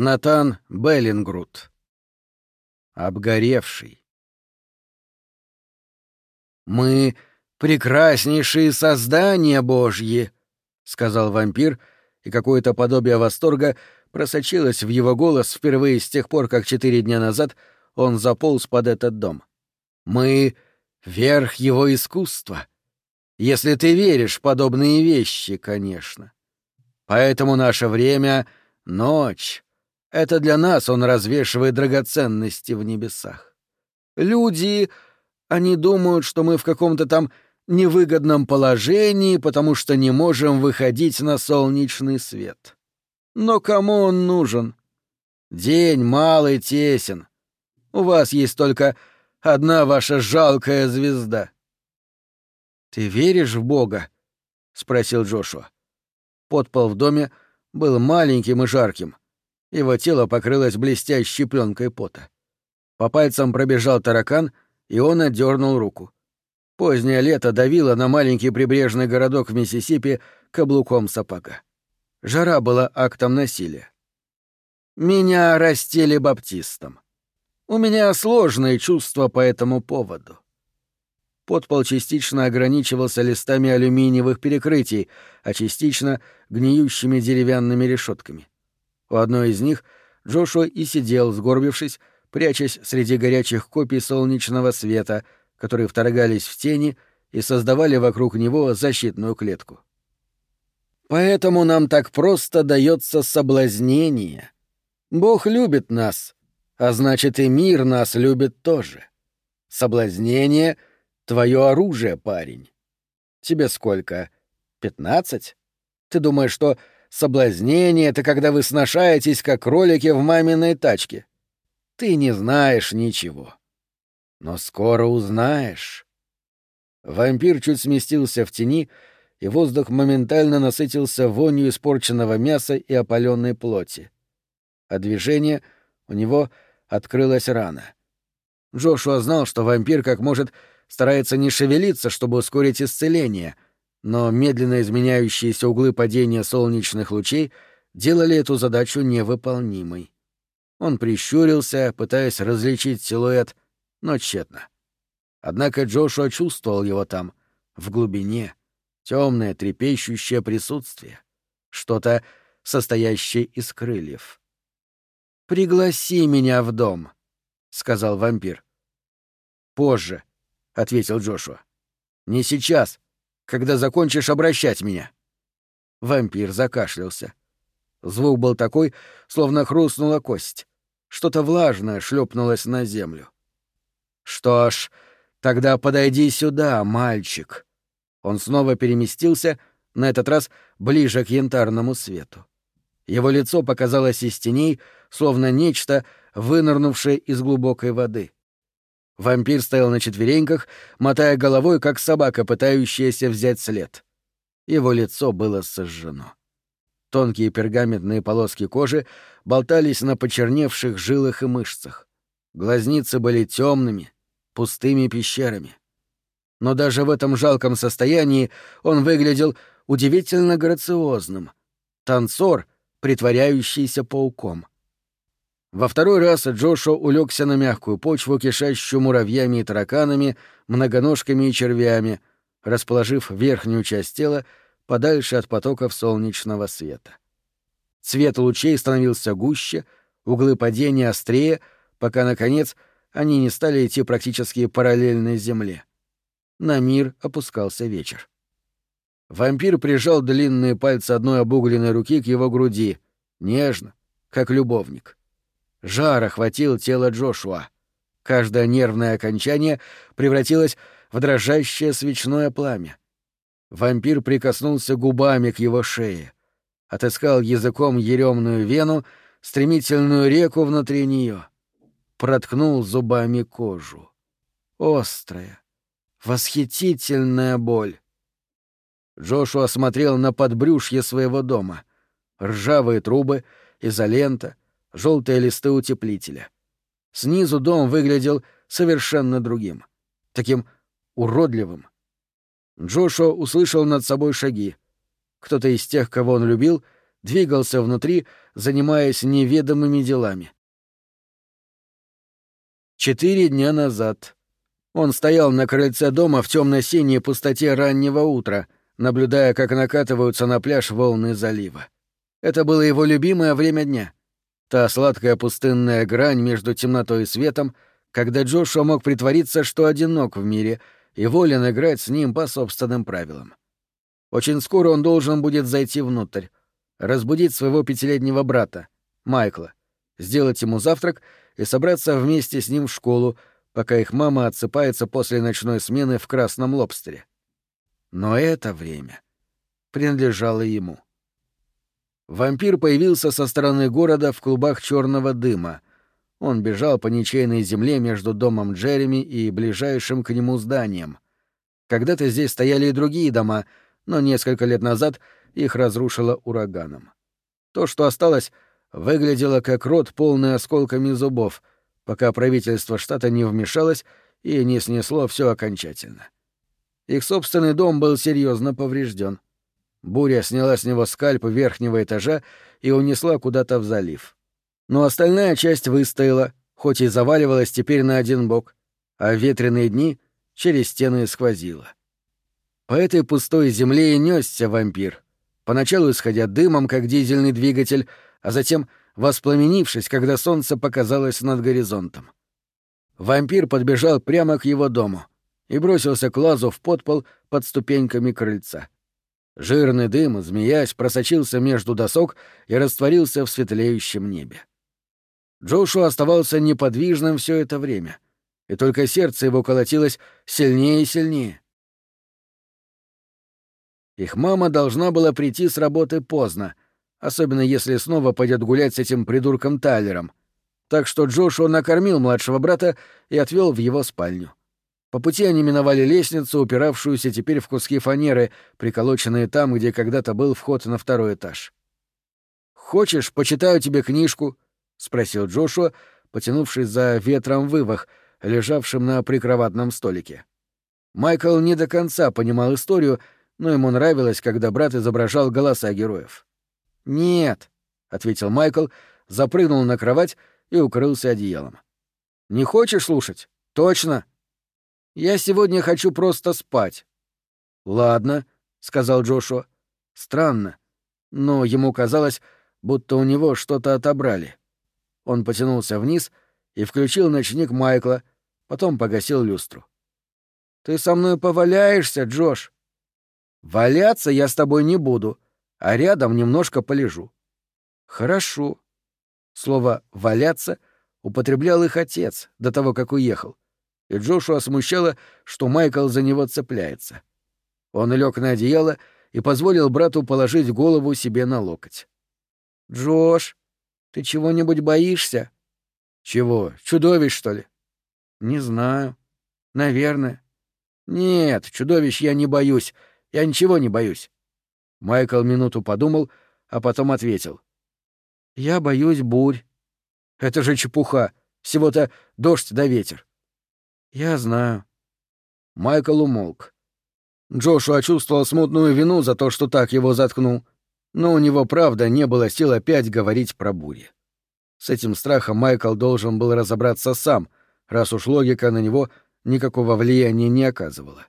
Натан Беллингрут. Обгоревший. «Мы — прекраснейшие создания Божьи», — сказал вампир, и какое-то подобие восторга просочилось в его голос впервые с тех пор, как четыре дня назад он заполз под этот дом. «Мы — верх его искусства. Если ты веришь в подобные вещи, конечно. Поэтому наше время — ночь. Это для нас он развешивает драгоценности в небесах. Люди, они думают, что мы в каком-то там невыгодном положении, потому что не можем выходить на солнечный свет. Но кому он нужен? День малый тесен. У вас есть только одна ваша жалкая звезда. «Ты веришь в Бога?» — спросил Джошуа. Подпол в доме был маленьким и жарким. Его тело покрылось блестящей пленкой пота. По пальцам пробежал таракан, и он отдернул руку. Позднее лето давило на маленький прибрежный городок в Миссисипи каблуком сапога. Жара была актом насилия. Меня растили баптистом. У меня сложные чувства по этому поводу. Подпол частично ограничивался листами алюминиевых перекрытий, а частично — гниющими деревянными решетками. У одной из них Джошуа и сидел, сгорбившись, прячась среди горячих копий солнечного света, которые вторгались в тени и создавали вокруг него защитную клетку. Поэтому нам так просто дается соблазнение. Бог любит нас, а значит и мир нас любит тоже. Соблазнение — Твое оружие, парень. Тебе сколько? Пятнадцать? Ты думаешь, что соблазнение — это когда вы сношаетесь, как кролики в маминой тачке? Ты не знаешь ничего. Но скоро узнаешь. Вампир чуть сместился в тени, и воздух моментально насытился вонью испорченного мяса и опаленной плоти. А движение у него открылась рана. Джошуа знал, что вампир как может старается не шевелиться, чтобы ускорить исцеление, но медленно изменяющиеся углы падения солнечных лучей делали эту задачу невыполнимой. Он прищурился, пытаясь различить силуэт, но тщетно. Однако Джошуа чувствовал его там, в глубине, темное трепещущее присутствие, что-то, состоящее из крыльев. «Пригласи меня в дом», — сказал вампир. «Позже», ответил Джошуа. Не сейчас, когда закончишь обращать меня. Вампир закашлялся. Звук был такой, словно хрустнула кость. Что-то влажное шлепнулось на землю. Что ж, тогда подойди сюда, мальчик. Он снова переместился, на этот раз ближе к янтарному свету. Его лицо показалось из теней, словно нечто, вынырнувшее из глубокой воды. Вампир стоял на четвереньках, мотая головой, как собака, пытающаяся взять след. Его лицо было сожжено. Тонкие пергаментные полоски кожи болтались на почерневших жилах и мышцах. Глазницы были темными, пустыми пещерами. Но даже в этом жалком состоянии он выглядел удивительно грациозным. Танцор, притворяющийся пауком. Во второй раз Джошуа улегся на мягкую почву, кишащую муравьями и тараканами, многоножками и червями, расположив верхнюю часть тела подальше от потоков солнечного света. Цвет лучей становился гуще, углы падения острее, пока, наконец, они не стали идти практически параллельно Земле. На мир опускался вечер. Вампир прижал длинные пальцы одной обугленной руки к его груди, нежно, как любовник. Жар охватил тело Джошуа. Каждое нервное окончание превратилось в дрожащее свечное пламя. Вампир прикоснулся губами к его шее, отыскал языком еремную вену, стремительную реку внутри нее, проткнул зубами кожу. Острая, восхитительная боль. Джошуа смотрел на подбрюшье своего дома. Ржавые трубы, изолента — желтые листы утеплителя. Снизу дом выглядел совершенно другим, таким уродливым. Джошуа услышал над собой шаги. Кто-то из тех, кого он любил, двигался внутри, занимаясь неведомыми делами. Четыре дня назад. Он стоял на крыльце дома в темно-синей пустоте раннего утра, наблюдая, как накатываются на пляж волны залива. Это было его любимое время дня. Та сладкая пустынная грань между темнотой и светом, когда Джошуа мог притвориться, что одинок в мире и волен играть с ним по собственным правилам. Очень скоро он должен будет зайти внутрь, разбудить своего пятилетнего брата, Майкла, сделать ему завтрак и собраться вместе с ним в школу, пока их мама отсыпается после ночной смены в Красном Лобстере. Но это время принадлежало ему. Вампир появился со стороны города в клубах черного дыма. Он бежал по ничейной земле между домом Джереми и ближайшим к нему зданием. Когда-то здесь стояли и другие дома, но несколько лет назад их разрушило ураганом. То, что осталось, выглядело как рот, полный осколками зубов, пока правительство штата не вмешалось и не снесло все окончательно. Их собственный дом был серьезно поврежден. Буря сняла с него скальп верхнего этажа и унесла куда-то в залив. Но остальная часть выстояла, хоть и заваливалась теперь на один бок, а в ветреные дни через стены сквозила. По этой пустой земле и несся вампир, поначалу исходя дымом, как дизельный двигатель, а затем воспламенившись, когда солнце показалось над горизонтом. Вампир подбежал прямо к его дому и бросился к лазу в подпол под ступеньками крыльца. Жирный дым, змеясь, просочился между досок и растворился в светлеющем небе. Джошу оставался неподвижным все это время, и только сердце его колотилось сильнее и сильнее. Их мама должна была прийти с работы поздно, особенно если снова пойдет гулять с этим придурком Тайлером. Так что Джошу накормил младшего брата и отвел в его спальню. По пути они миновали лестницу, упиравшуюся теперь в куски фанеры, приколоченные там, где когда-то был вход на второй этаж. «Хочешь, почитаю тебе книжку?» — спросил Джошуа, потянувшись за ветром вывах, лежавшим на прикроватном столике. Майкл не до конца понимал историю, но ему нравилось, когда брат изображал голоса героев. «Нет», — ответил Майкл, запрыгнул на кровать и укрылся одеялом. «Не хочешь слушать? Точно?» Я сегодня хочу просто спать. Ладно, сказал Джошуа. Странно, но ему казалось, будто у него что-то отобрали. Он потянулся вниз и включил ночник Майкла, потом погасил люстру. Ты со мной поваляешься, Джош? Валяться я с тобой не буду, а рядом немножко полежу. Хорошо. Слово «валяться» употреблял их отец до того, как уехал и Джошуа смущало, что Майкл за него цепляется. Он лег на одеяло и позволил брату положить голову себе на локоть. «Джош, ты чего-нибудь боишься?» «Чего? Чудовищ, что ли?» «Не знаю. Наверное». «Нет, чудовищ я не боюсь. Я ничего не боюсь». Майкл минуту подумал, а потом ответил. «Я боюсь бурь». «Это же чепуха. Всего-то дождь да ветер. «Я знаю». Майкл умолк. Джошуа чувствовал смутную вину за то, что так его заткнул, но у него, правда, не было сил опять говорить про бури. С этим страхом Майкл должен был разобраться сам, раз уж логика на него никакого влияния не оказывала.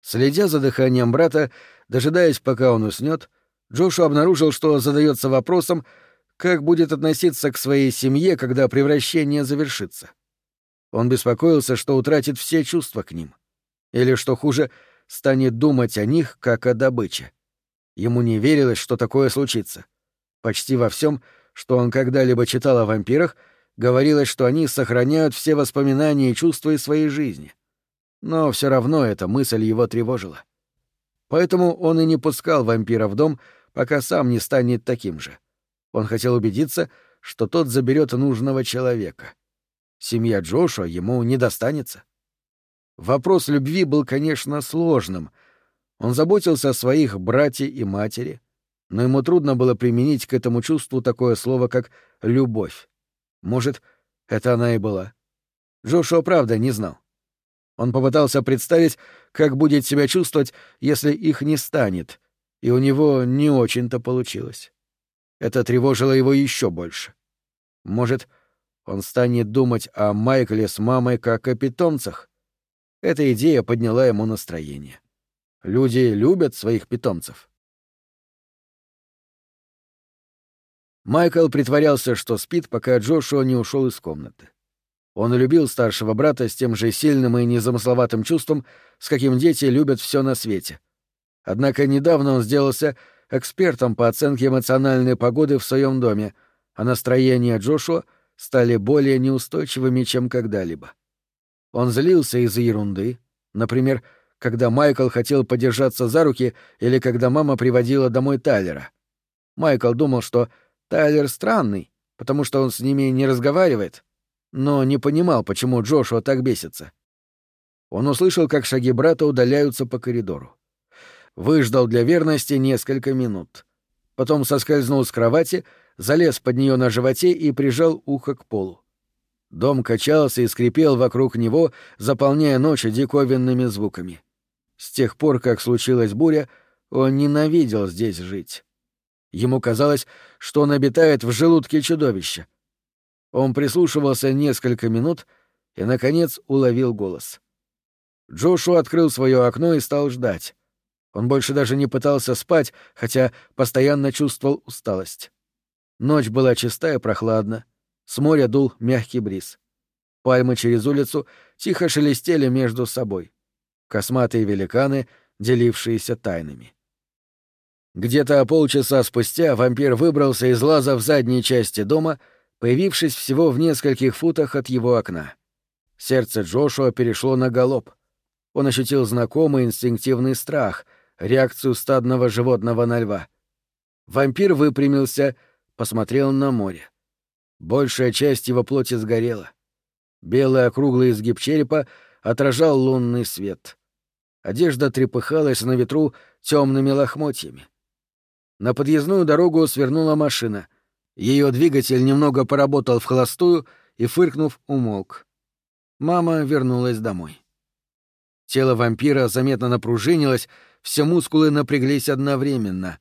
Следя за дыханием брата, дожидаясь, пока он уснет, Джошуа обнаружил, что задается вопросом, как будет относиться к своей семье, когда превращение завершится. Он беспокоился, что утратит все чувства к ним. Или, что хуже, станет думать о них, как о добыче. Ему не верилось, что такое случится. Почти во всем, что он когда-либо читал о вампирах, говорилось, что они сохраняют все воспоминания и чувства из своей жизни. Но все равно эта мысль его тревожила. Поэтому он и не пускал вампира в дом, пока сам не станет таким же. Он хотел убедиться, что тот заберет нужного человека — Семья Джошуа ему не достанется. Вопрос любви был, конечно, сложным. Он заботился о своих брате и матери, но ему трудно было применить к этому чувству такое слово, как «любовь». Может, это она и была. Джошуа, правда, не знал. Он попытался представить, как будет себя чувствовать, если их не станет, и у него не очень-то получилось. Это тревожило его еще больше. Может, он станет думать о Майкле с мамой как о питомцах? Эта идея подняла ему настроение. Люди любят своих питомцев. Майкл притворялся, что спит, пока Джошуа не ушел из комнаты. Он любил старшего брата с тем же сильным и незамысловатым чувством, с каким дети любят все на свете. Однако недавно он сделался экспертом по оценке эмоциональной погоды в своем доме, а настроения Джошуа стали более неустойчивыми, чем когда-либо. Он злился из-за ерунды, например, когда Майкл хотел подержаться за руки или когда мама приводила домой Тайлера. Майкл думал, что Тайлер странный, потому что он с ними не разговаривает, но не понимал, почему Джошуа так бесится. Он услышал, как шаги брата удаляются по коридору. Выждал для верности несколько минут. Потом соскользнул с кровати, залез под нее на животе и прижал ухо к полу. Дом качался и скрипел вокруг него, заполняя ночь диковинными звуками. С тех пор, как случилась буря, он ненавидел здесь жить. Ему казалось, что он обитает в желудке чудовища. Он прислушивался несколько минут и, наконец, уловил голос. Джошуа открыл свое окно и стал ждать. Он больше даже не пытался спать, хотя постоянно чувствовал усталость. Ночь была чистая и прохладна. С моря дул мягкий бриз. Пальмы через улицу тихо шелестели между собой косматые великаны, делившиеся тайнами. Где-то полчаса спустя вампир выбрался из лаза в задней части дома, появившись всего в нескольких футах от его окна. Сердце Джошуа перешло на галоп. Он ощутил знакомый инстинктивный страх, реакцию стадного животного на льва. Вампир выпрямился, посмотрел на море. Большая часть его плоти сгорела. Белый округлый изгиб черепа отражал лунный свет. Одежда трепыхалась на ветру темными лохмотьями. На подъездную дорогу свернула машина. Ее двигатель немного поработал в холостую и, фыркнув, умолк. Мама вернулась домой. Тело вампира заметно напружинилось, все мускулы напряглись одновременно.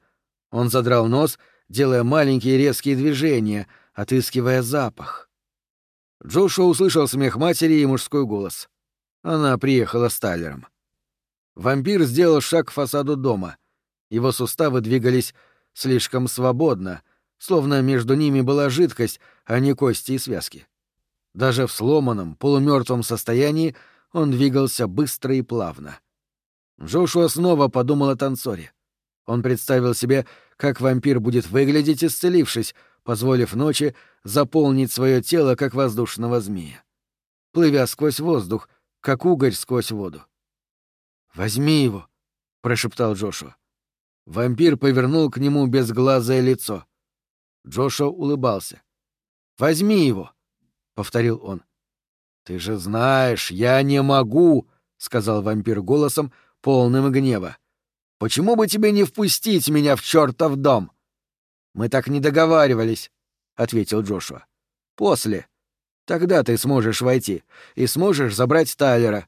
Он задрал нос, делая маленькие резкие движения, отыскивая запах. Джошуа услышал смех матери и мужской голос. Она приехала с Тайлером. Вампир сделал шаг к фасаду дома. Его суставы двигались слишком свободно, словно между ними была жидкость, а не кости и связки. Даже в сломанном, полумертвом состоянии он двигался быстро и плавно. Джошуа снова подумал о танцоре. Он представил себе, как вампир будет выглядеть, исцелившись, позволив ночи заполнить свое тело, как воздушного змея. Плывя сквозь воздух, как угорь сквозь воду. «Возьми его», — прошептал Джошуа. Вампир повернул к нему безглазое лицо. Джошуа улыбался. «Возьми его», — повторил он. «Ты же знаешь, я не могу», — сказал вампир голосом, полным гнева. «Почему бы тебе не впустить меня в чертов дом?» «Мы так не договаривались», — ответил Джошуа. «После. Тогда ты сможешь войти и сможешь забрать Тайлера».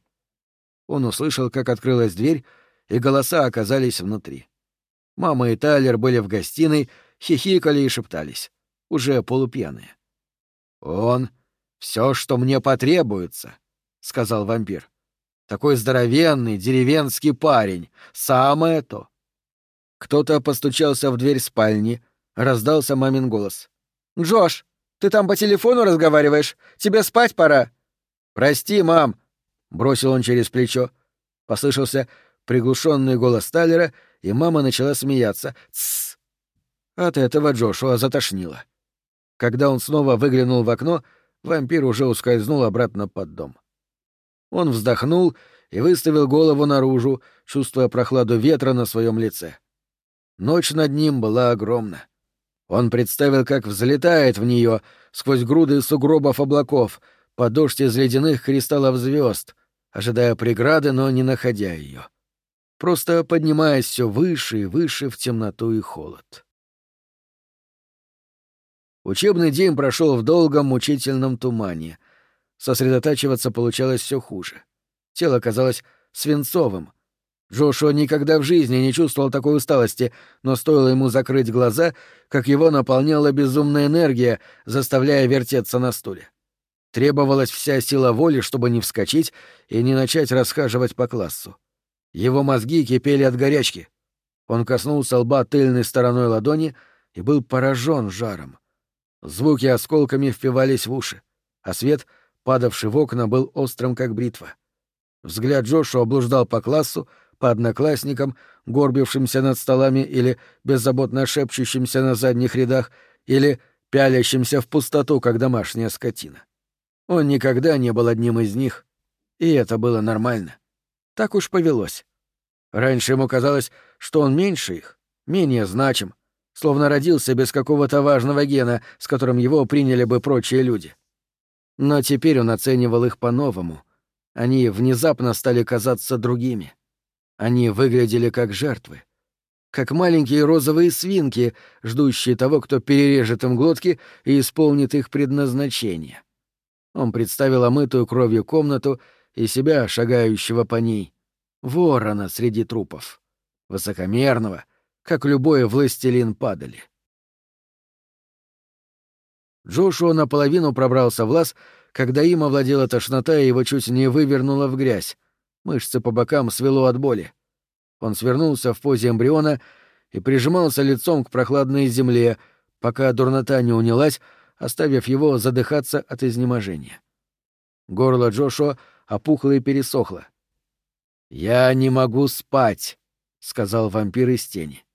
Он услышал, как открылась дверь, и голоса оказались внутри. Мама и Тайлер были в гостиной, хихикали и шептались, уже полупьяные. «Он — все, что мне потребуется», — сказал вампир. «Такой здоровенный деревенский парень, самое то». Кто-то постучался в дверь спальни, раздался мамин голос. «Джош, ты там по телефону разговариваешь? Тебе спать пора». «Прости, мам», — бросил он через плечо. Послышался приглушенный голос Талера, и мама начала смеяться. «Тссс!» От этого Джошуа затошнило. Когда он снова выглянул в окно, вампир уже ускользнул обратно под дом. Он вздохнул и выставил голову наружу, чувствуя прохладу ветра на своем лице. Ночь над ним была огромна. Он представил, как взлетает в нее сквозь груды сугробов облаков, под дождь из ледяных кристаллов звезд, ожидая преграды, но не находя ее. Просто поднимаясь все выше и выше в темноту и холод. Учебный день прошел в долгом мучительном тумане. Сосредотачиваться получалось все хуже. Тело казалось свинцовым. Джошуа никогда в жизни не чувствовал такой усталости, но стоило ему закрыть глаза, как его наполняла безумная энергия, заставляя вертеться на стуле. Требовалась вся сила воли, чтобы не вскочить и не начать расхаживать по классу. Его мозги кипели от горячки. Он коснулся лба тыльной стороной ладони и был поражен жаром. Звуки осколками впивались в уши, а свет, падавший в окна, был острым, как бритва. Взгляд Джошуа блуждал по классу, по одноклассникам, горбившимся над столами или беззаботно шепчущимся на задних рядах, или пялящимся в пустоту, как домашняя скотина. Он никогда не был одним из них, и это было нормально. Так уж повелось. Раньше ему казалось, что он меньше их, менее значим, словно родился без какого-то важного гена, с которым его приняли бы прочие люди. Но теперь он оценивал их по-новому. Они внезапно стали казаться другими. Они выглядели как жертвы. Как маленькие розовые свинки, ждущие того, кто перережет им глотки и исполнит их предназначение. Он представил омытую кровью комнату и себя, шагающего по ней. Ворона среди трупов. Высокомерного, как любой властелин падали. Джошуа наполовину пробрался в лаз, когда им овладела тошнота и его чуть не вывернуло в грязь. Мышцы по бокам свело от боли. Он свернулся в позе эмбриона и прижимался лицом к прохладной земле, пока дурнота не унялась, оставив его задыхаться от изнеможения. Горло Джошуа опухло и пересохло. «Я не могу спать», — сказал вампир из тени.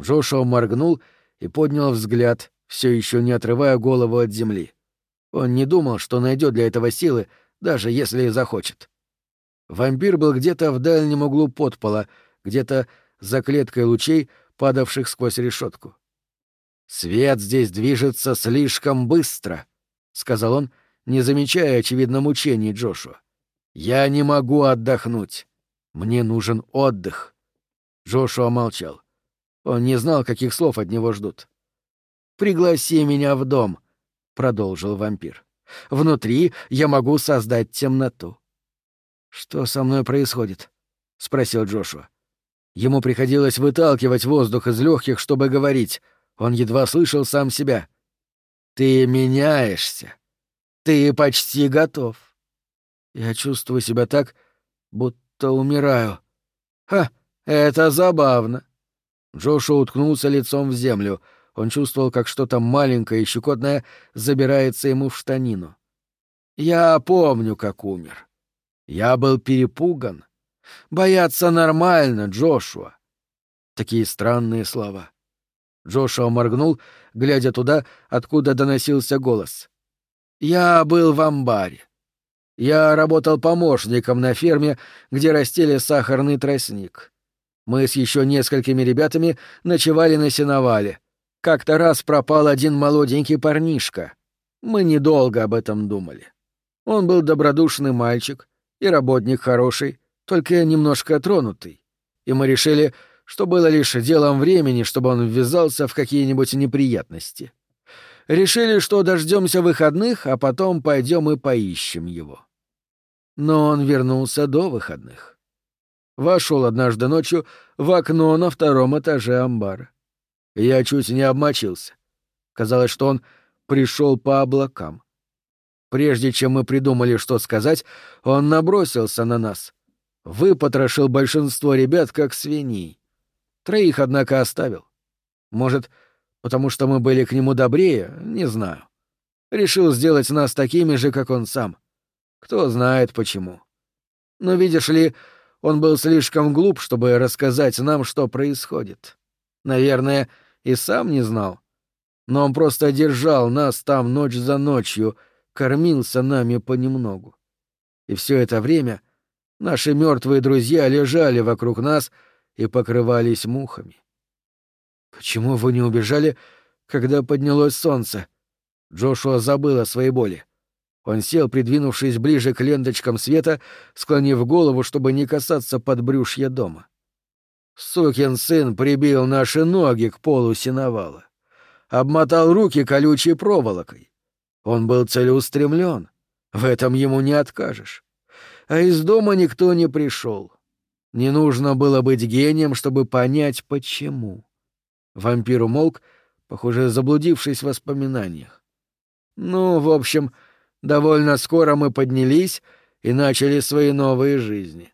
Джошуа моргнул и поднял взгляд, все еще не отрывая голову от земли. Он не думал, что найдет для этого силы, даже если и захочет. Вампир был где-то в дальнем углу подпола, где-то за клеткой лучей, падавших сквозь решетку. «Свет здесь движется слишком быстро», — сказал он, не замечая, очевидно, мучений Джошуа. «Я не могу отдохнуть. Мне нужен отдых». Джошуа молчал. Он не знал, каких слов от него ждут. «Пригласи меня в дом», — продолжил вампир. «Внутри я могу создать темноту». «Что со мной происходит?» — спросил Джошуа. Ему приходилось выталкивать воздух из легких, чтобы говорить. Он едва слышал сам себя. «Ты меняешься. Ты почти готов». Я чувствую себя так, будто умираю. Ха, это забавно. Джошуа уткнулся лицом в землю. Он чувствовал, как что-то маленькое и щекотное забирается ему в штанину. Я помню, как умер. Я был перепуган. Бояться нормально, Джошуа. Такие странные слова. Джошуа моргнул, глядя туда, откуда доносился голос. «Я был в амбаре. Я работал помощником на ферме, где растили сахарный тростник. Мы с еще несколькими ребятами ночевали на сеновале. Как-то раз пропал один молоденький парнишка. Мы недолго об этом думали. Он был добродушный мальчик и работник хороший, только немножко тронутый. И мы решили, что было лишь делом времени, чтобы он ввязался в какие-нибудь неприятности. Решили, что дождемся выходных, а потом пойдем и поищем его. Но он вернулся до выходных. Вошел однажды ночью в окно на втором этаже амбара. Я чуть не обмочился. Казалось, что он пришел по облакам. Прежде чем мы придумали, что сказать, он набросился на нас. Выпотрошил большинство ребят, как свиней. Троих, однако, оставил. Может, потому что мы были к нему добрее, не знаю. Решил сделать нас такими же, как он сам. Кто знает почему. Но, видишь ли, он был слишком глуп, чтобы рассказать нам, что происходит. Наверное, и сам не знал. Но он просто держал нас там ночь за ночью, кормился нами понемногу. И все это время наши мертвые друзья лежали вокруг нас и покрывались мухами. Почему вы не убежали, когда поднялось солнце? Джошуа забыл о своей боли. Он сел, придвинувшись ближе к ленточкам света, склонив голову, чтобы не касаться подбрюшья дома. Сукин сын прибил наши ноги к полу сеновала. Обмотал руки колючей проволокой. Он был целеустремлен. В этом ему не откажешь. А из дома никто не пришел. Не нужно было быть гением, чтобы понять, почему. Вампир умолк, похоже, заблудившись в воспоминаниях. Ну, в общем, довольно скоро мы поднялись и начали свои новые жизни.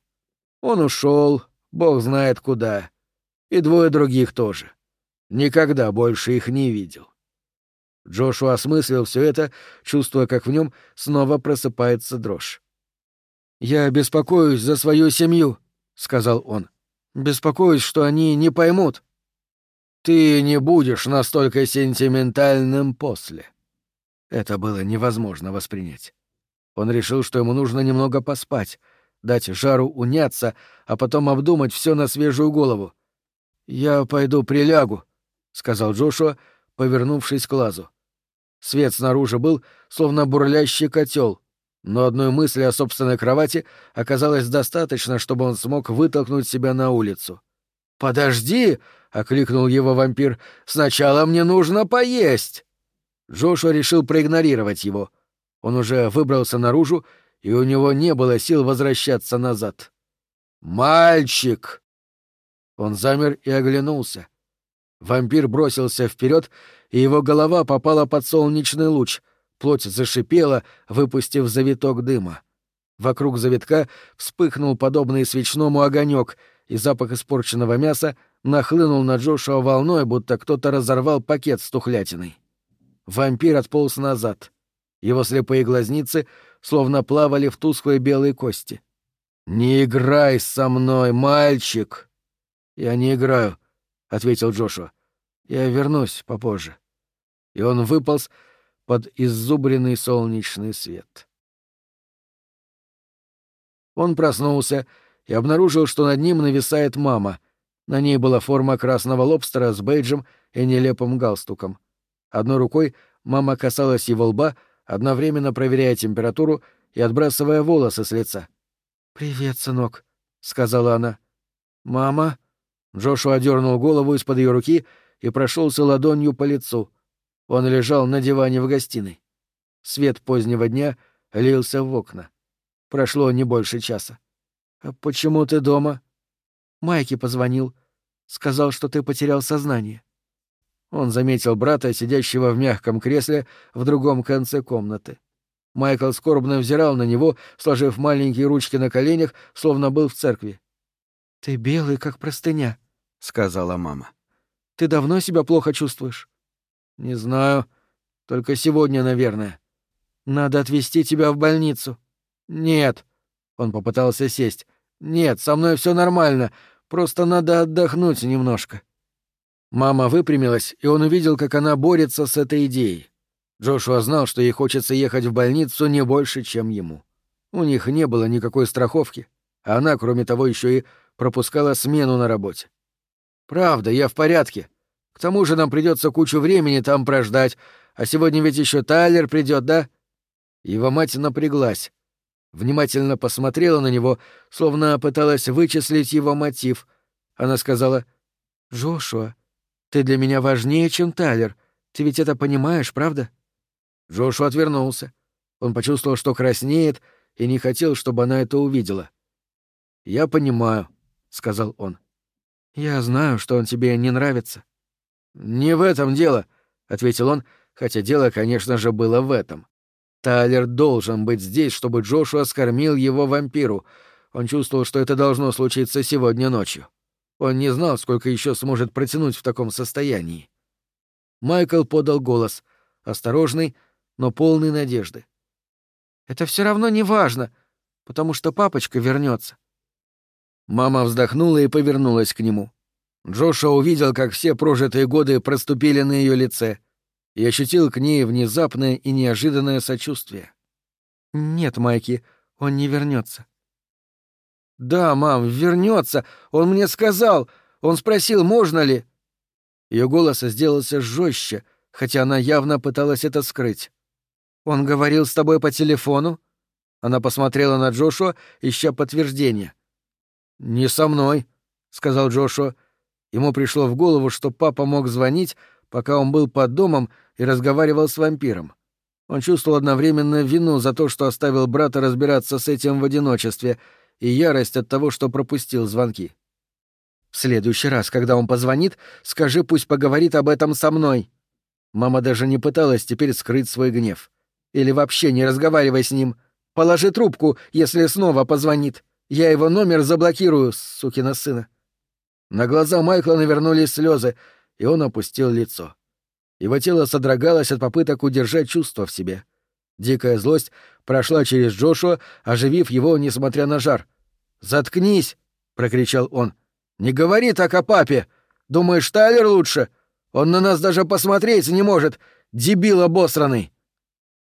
Он ушел, бог знает куда, и двое других тоже. Никогда больше их не видел. Джошуа осмыслил все это, чувствуя, как в нем снова просыпается дрожь. «Я беспокоюсь за свою семью», — сказал он. «Беспокоюсь, что они не поймут». «Ты не будешь настолько сентиментальным после». Это было невозможно воспринять. Он решил, что ему нужно немного поспать, дать жару уняться, а потом обдумать все на свежую голову. «Я пойду прилягу», — сказал Джошуа, повернувшись к лазу. Свет снаружи был, словно бурлящий котел, но одной мысли о собственной кровати оказалось достаточно, чтобы он смог вытолкнуть себя на улицу. «Подожди!» — окликнул его вампир. «Сначала мне нужно поесть!» Джошуа решил проигнорировать его. Он уже выбрался наружу, и у него не было сил возвращаться назад. «Мальчик!» Он замер и оглянулся. Вампир бросился вперед, и его голова попала под солнечный луч, плоть зашипела, выпустив завиток дыма. Вокруг завитка вспыхнул подобный свечному огонек, и запах испорченного мяса нахлынул на Джошуа волной, будто кто-то разорвал пакет с тухлятиной. Вампир отполз назад. Его слепые глазницы словно плавали в тусклой белой кости. «Не играй со мной, мальчик!» «Я не играю», — ответил Джошуа. «Я вернусь попозже». И он выполз под иззубренный солнечный свет. Он проснулся и обнаружил, что над ним нависает мама. На ней была форма красного лобстера с бейджем и нелепым галстуком. Одной рукой мама касалась его лба, одновременно проверяя температуру и отбрасывая волосы с лица. «Привет, сынок», — сказала она. «Мама?» Джошуа дернул голову из-под ее руки и прошелся ладонью по лицу. Он лежал на диване в гостиной. Свет позднего дня лился в окна. Прошло не больше часа. «А почему ты дома?» «Майки позвонил. Сказал, что ты потерял сознание». Он заметил брата, сидящего в мягком кресле в другом конце комнаты. Майкл скорбно взирал на него, сложив маленькие ручки на коленях, словно был в церкви. «Ты белый, как простыня», — сказала мама. «Ты давно себя плохо чувствуешь?» «Не знаю. Только сегодня, наверное. Надо отвезти тебя в больницу». «Нет». Он попытался сесть. «Нет, со мной все нормально. Просто надо отдохнуть немножко». Мама выпрямилась, и он увидел, как она борется с этой идеей. Джошуа знал, что ей хочется ехать в больницу не больше, чем ему. У них не было никакой страховки, а она, кроме того, еще и пропускала смену на работе. «Правда, я в порядке. К тому же нам придется кучу времени там прождать, а сегодня ведь еще Тайлер придет, да?» Его мать напряглась. Внимательно посмотрела на него, словно пыталась вычислить его мотив. Она сказала, «Джошуа, ты для меня важнее, чем Тайлер. Ты ведь это понимаешь, правда?» Джошуа отвернулся. Он почувствовал, что краснеет, и не хотел, чтобы она это увидела. «Я понимаю», — сказал он. «Я знаю, что он тебе не нравится». «Не в этом дело», — ответил он, хотя дело, конечно же, было в этом. Тайлер должен быть здесь, чтобы Джошуа скормил его вампиру. Он чувствовал, что это должно случиться сегодня ночью. Он не знал, сколько еще сможет протянуть в таком состоянии. Майкл подал голос, осторожный, но полный надежды. «Это все равно не важно, потому что папочка вернется. Мама вздохнула и повернулась к нему. Джоша увидел, как все прожитые годы проступили на ее лице, и ощутил к ней внезапное и неожиданное сочувствие. «Нет, Майки, он не вернется. «Да, мам, вернется. Он мне сказал. Он спросил, можно ли...» Ее голос сделался жестче, хотя она явно пыталась это скрыть. «Он говорил с тобой по телефону?» Она посмотрела на Джошуа, ища подтверждение. «Не со мной», — сказал Джошуа. Ему пришло в голову, что папа мог звонить, пока он был под домом и разговаривал с вампиром. Он чувствовал одновременно вину за то, что оставил брата разбираться с этим в одиночестве, и ярость от того, что пропустил звонки. «В следующий раз, когда он позвонит, скажи, пусть поговорит об этом со мной». Мама даже не пыталась теперь скрыть свой гнев. «Или вообще не разговаривай с ним. Положи трубку, если снова позвонит. Я его номер заблокирую, сукина сына». На глаза Майкла навернулись слезы, и он опустил лицо. Его тело содрогалось от попыток удержать чувства в себе. Дикая злость прошла через Джошуа, оживив его, несмотря на жар. «Заткнись!» — прокричал он. «Не говори так о папе! Думаешь, Тайлер лучше? Он на нас даже посмотреть не может! Дебил обосранный!»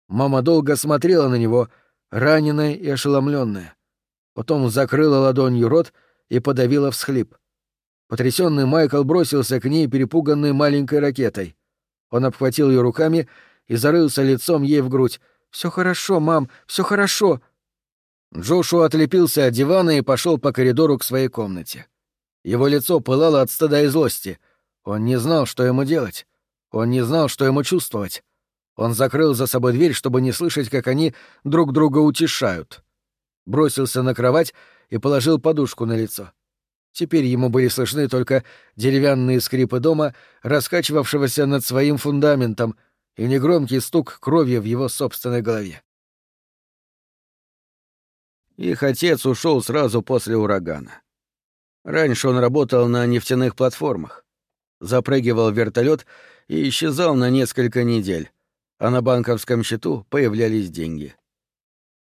Мама долго смотрела на него, раненая и ошеломленная. Потом закрыла ладонью рот и подавила всхлип. Потрясенный Майкл бросился к ней, перепуганной маленькой ракетой. Он обхватил ее руками и зарылся лицом ей в грудь. Все хорошо, мам, все хорошо. Джошуа отлепился от дивана и пошел по коридору к своей комнате. Его лицо пылало от стыда и злости. Он не знал, что ему делать. Он не знал, что ему чувствовать. Он закрыл за собой дверь, чтобы не слышать, как они друг друга утешают. Бросился на кровать и положил подушку на лицо. Теперь ему были слышны только деревянные скрипы дома, раскачивавшегося над своим фундаментом, и негромкий стук крови в его собственной голове. Их отец ушел сразу после урагана. Раньше он работал на нефтяных платформах, запрыгивал в вертолет и исчезал на несколько недель, а на банковском счету появлялись деньги.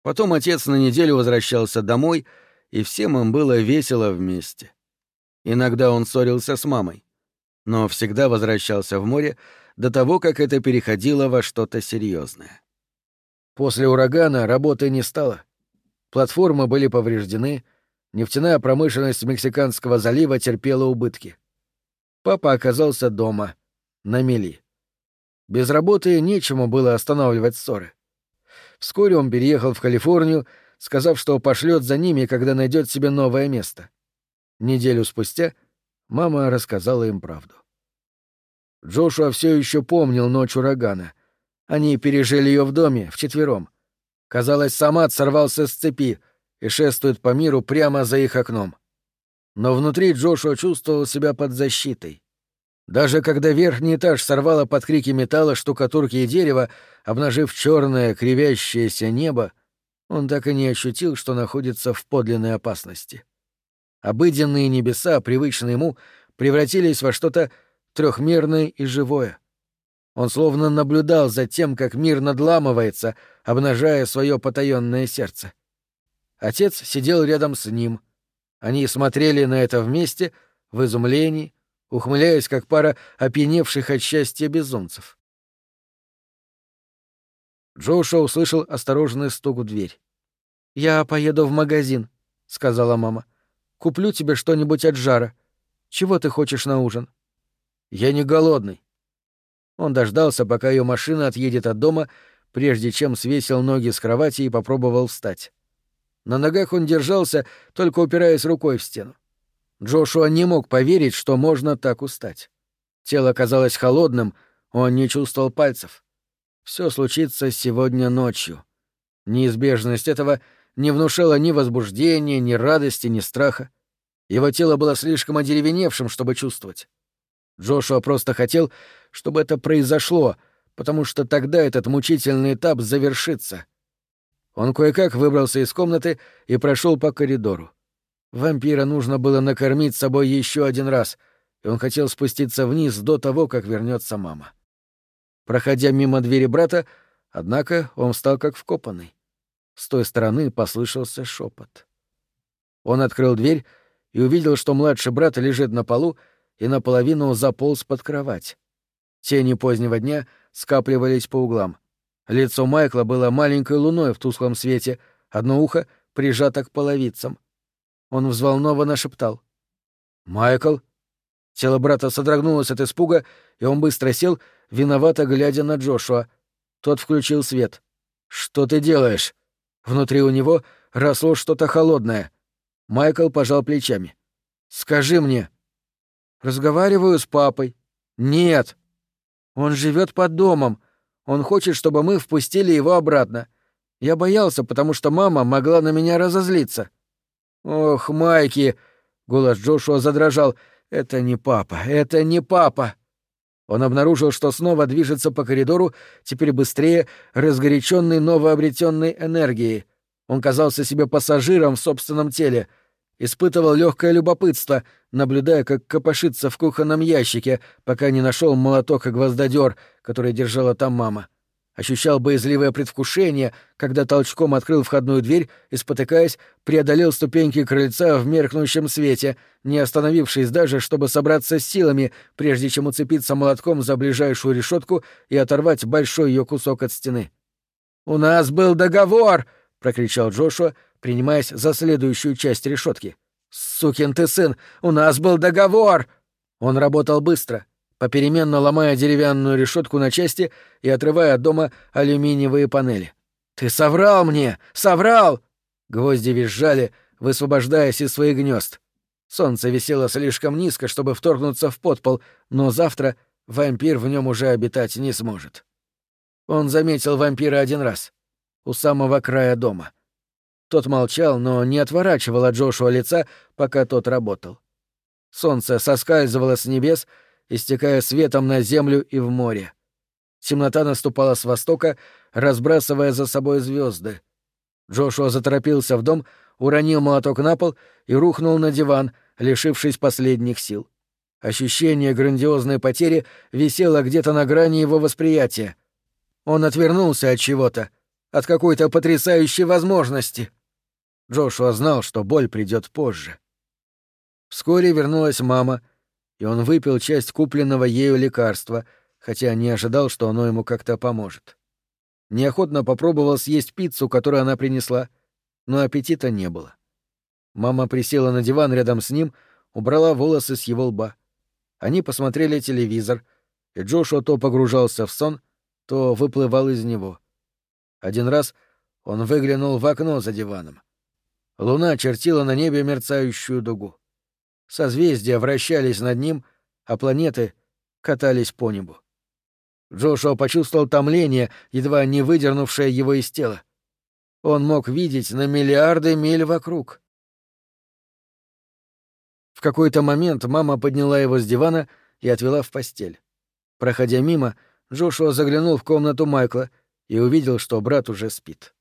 Потом отец на неделю возвращался домой, и всем им было весело вместе. Иногда он ссорился с мамой, но всегда возвращался в море до того, как это переходило во что-то серьезное. После урагана работы не стало. Платформы были повреждены, нефтяная промышленность Мексиканского залива терпела убытки. Папа оказался дома, на мели. Без работы нечему было останавливать ссоры. Вскоре он переехал в Калифорнию, сказав, что пошлет за ними, когда найдет себе новое место. Неделю спустя мама рассказала им правду. Джошуа все еще помнил ночь урагана. Они пережили ее в доме, вчетвером. Казалось, Самат сорвался с цепи и шествует по миру прямо за их окном. Но внутри Джошуа чувствовал себя под защитой. Даже когда верхний этаж сорвало под крики металла, штукатурки и дерева, обнажив черное кривящееся небо, он так и не ощутил, что находится в подлинной опасности. Обыденные небеса, привычные ему, превратились во что-то трехмерное и живое. Он словно наблюдал за тем, как мир надламывается, обнажая свое потаенное сердце. Отец сидел рядом с ним. Они смотрели на это вместе, в изумлении, ухмыляясь, как пара опьяневших от счастья безумцев. Джоуша услышал осторожный стук в дверь. «Я поеду в магазин», — сказала мама. Куплю тебе что-нибудь от жара. Чего ты хочешь на ужин?» «Я не голодный». Он дождался, пока ее машина отъедет от дома, прежде чем свесил ноги с кровати и попробовал встать. На ногах он держался, только упираясь рукой в стену. Джошуа не мог поверить, что можно так устать. Тело казалось холодным, он не чувствовал пальцев. Все случится сегодня ночью. Неизбежность этого не внушало ни возбуждения, ни радости, ни страха. Его тело было слишком одеревеневшим, чтобы чувствовать. Джошуа просто хотел, чтобы это произошло, потому что тогда этот мучительный этап завершится. Он кое-как выбрался из комнаты и прошел по коридору. Вампира нужно было накормить собой еще один раз, и он хотел спуститься вниз до того, как вернется мама. Проходя мимо двери брата, однако он встал как вкопанный. С той стороны послышался шепот. Он открыл дверь и увидел, что младший брат лежит на полу и наполовину заполз под кровать. Тени позднего дня скапливались по углам. Лицо Майкла было маленькой луной в тусклом свете, одно ухо прижато к половицам. Он взволнованно шептал. «Майкл?» Тело брата содрогнулось от испуга, и он быстро сел, виновато глядя на Джошуа. Тот включил свет. «Что ты делаешь?» Внутри у него росло что-то холодное. Майкл пожал плечами. «Скажи мне». «Разговариваю с папой». «Нет». «Он живет под домом. Он хочет, чтобы мы впустили его обратно. Я боялся, потому что мама могла на меня разозлиться». «Ох, Майки!» — голос Джошуа задрожал. «Это не папа, это не папа!» Он обнаружил, что снова движется по коридору, теперь быстрее, разгоряченный новообретенной энергией. Он казался себе пассажиром в собственном теле. Испытывал легкое любопытство, наблюдая, как копошится в кухонном ящике, пока не нашел молоток и гвоздодер, который держала там мама. — ощущал боязливое предвкушение, когда толчком открыл входную дверь и, спотыкаясь, преодолел ступеньки крыльца в меркнущем свете, не остановившись даже, чтобы собраться с силами, прежде чем уцепиться молотком за ближайшую решетку и оторвать большой ее кусок от стены. «У нас был договор!» — прокричал Джошуа, принимаясь за следующую часть решетки. «Сукин ты сын! У нас был договор!» Он работал быстро, попеременно ломая деревянную решетку на части и отрывая от дома алюминиевые панели. «Ты соврал мне! Соврал!» Гвозди визжали, высвобождаясь из своих гнезд. Солнце висело слишком низко, чтобы вторгнуться в подпол, но завтра вампир в нем уже обитать не сможет. Он заметил вампира один раз, у самого края дома. Тот молчал, но не отворачивал от Джошуа лица, пока тот работал. Солнце соскальзывало с небес, истекая светом на землю и в море. Темнота наступала с востока, разбрасывая за собой звезды. Джошуа заторопился в дом, уронил молоток на пол и рухнул на диван, лишившись последних сил. Ощущение грандиозной потери висело где-то на грани его восприятия. Он отвернулся от чего-то, от какой-то потрясающей возможности. Джошуа знал, что боль придет позже. Вскоре вернулась мама и он выпил часть купленного ею лекарства, хотя не ожидал, что оно ему как-то поможет. Неохотно попробовал съесть пиццу, которую она принесла, но аппетита не было. Мама присела на диван рядом с ним, убрала волосы с его лба. Они посмотрели телевизор, и Джошуа то погружался в сон, то выплывал из него. Один раз он выглянул в окно за диваном. Луна чертила на небе мерцающую дугу. Созвездия вращались над ним, а планеты катались по небу. Джошуа почувствовал томление, едва не выдернувшее его из тела. Он мог видеть на миллиарды миль вокруг. В какой-то момент мама подняла его с дивана и отвела в постель. Проходя мимо, Джошуа заглянул в комнату Майкла и увидел, что брат уже спит.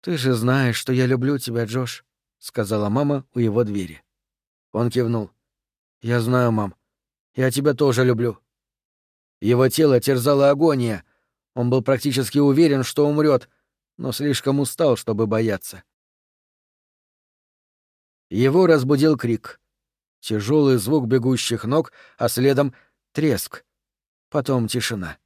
«Ты же знаешь, что я люблю тебя, Джош», — сказала мама у его двери. Он кивнул. «Я знаю, мам. Я тебя тоже люблю». Его тело терзала агония. Он был практически уверен, что умрет, но слишком устал, чтобы бояться. Его разбудил крик. Тяжелый звук бегущих ног, а следом — треск. Потом тишина.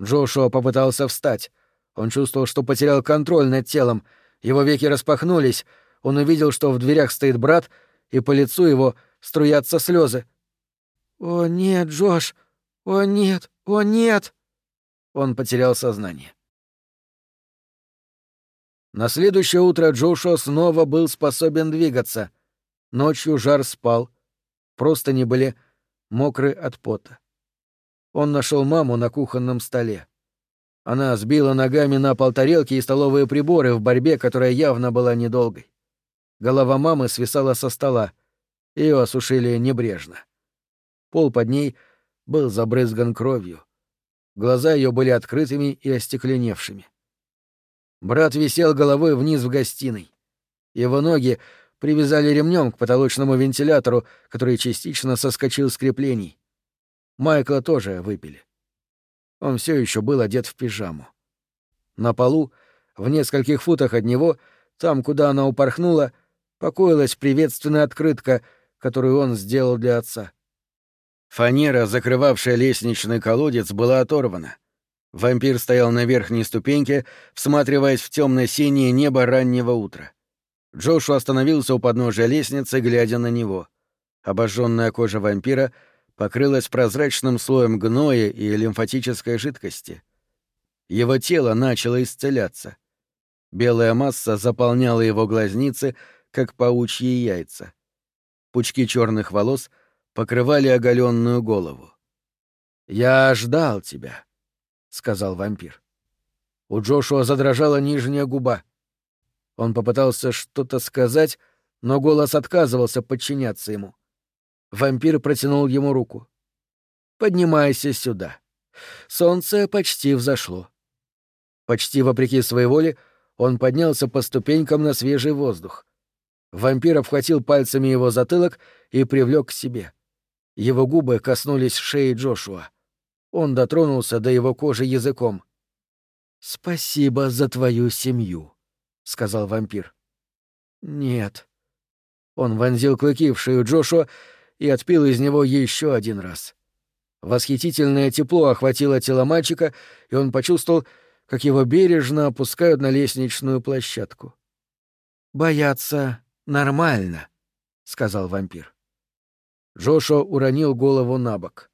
Джошуа попытался встать. Он чувствовал, что потерял контроль над телом. Его веки распахнулись. Он увидел, что в дверях стоит брат — и по лицу его струятся слезы. «О нет, Джош! О нет! О нет!» Он потерял сознание. На следующее утро Джошуа снова был способен двигаться. Ночью жар спал. Просто не были мокры от пота. Он нашел маму на кухонном столе. Она сбила ногами на пол тарелки и столовые приборы в борьбе, которая явно была недолгой. Голова мамы свисала со стола. Ее осушили небрежно. Пол под ней был забрызган кровью. Глаза ее были открытыми и остекленевшими. Брат висел головой вниз в гостиной. Его ноги привязали ремнем к потолочному вентилятору, который частично соскочил с креплений. Майкла тоже выпили. Он все еще был одет в пижаму. На полу, в нескольких футах от него, там, куда она упорхнула, покоилась приветственная открытка, которую он сделал для отца. Фанера, закрывавшая лестничный колодец, была оторвана. Вампир стоял на верхней ступеньке, всматриваясь в темно-синее небо раннего утра. Джошу остановился у подножия лестницы, глядя на него. Обожженная кожа вампира покрылась прозрачным слоем гноя и лимфатической жидкости. Его тело начало исцеляться. Белая масса заполняла его глазницы, как паучьи яйца. Пучки черных волос покрывали оголенную голову. «Я ждал тебя», — сказал вампир. У Джошуа задрожала нижняя губа. Он попытался что-то сказать, но голос отказывался подчиняться ему. Вампир протянул ему руку. «Поднимайся сюда. Солнце почти взошло». Почти вопреки своей воле он поднялся по ступенькам на свежий воздух. Вампир обхватил пальцами его затылок и привлек к себе. Его губы коснулись шеи Джошуа. Он дотронулся до его кожи языком. «Спасибо за твою семью», — сказал вампир. «Нет». Он вонзил клыки в шею Джошуа и отпил из него еще один раз. Восхитительное тепло охватило тело мальчика, и он почувствовал, как его бережно опускают на лестничную площадку. «Бояться нормально», — сказал вампир. Джошуа уронил голову на бок.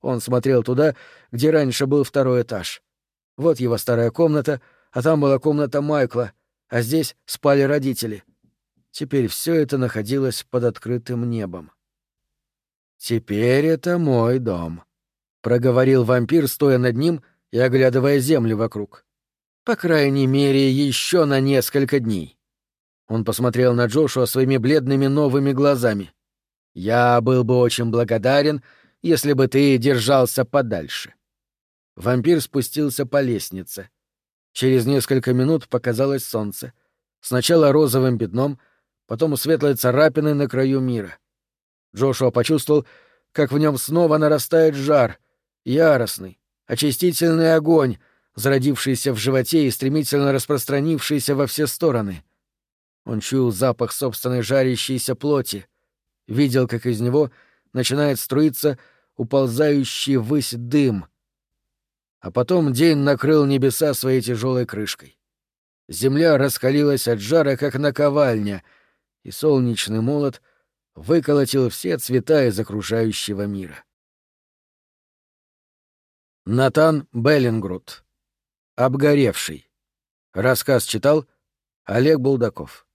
Он смотрел туда, где раньше был второй этаж. Вот его старая комната, а там была комната Майкла, а здесь спали родители. Теперь все это находилось под открытым небом. «Теперь это мой дом», — проговорил вампир, стоя над ним и оглядывая землю вокруг. «По крайней мере, еще на несколько дней». Он посмотрел на Джошуа своими бледными новыми глазами. «Я был бы очень благодарен, если бы ты держался подальше». Вампир спустился по лестнице. Через несколько минут показалось солнце. Сначала розовым пятном, потом светлой царапиной на краю мира. Джошуа почувствовал, как в нем снова нарастает жар, яростный, очистительный огонь, зародившийся в животе и стремительно распространившийся во все стороны. Он чуял запах собственной жарящейся плоти, видел, как из него начинает струиться уползающий ввысь дым. А потом день накрыл небеса своей тяжелой крышкой. Земля раскалилась от жара, как наковальня, и солнечный молот выколотил все цвета из окружающего мира. Натан Беллингрут. Обгоревший. Рассказ читал Олег Булдаков.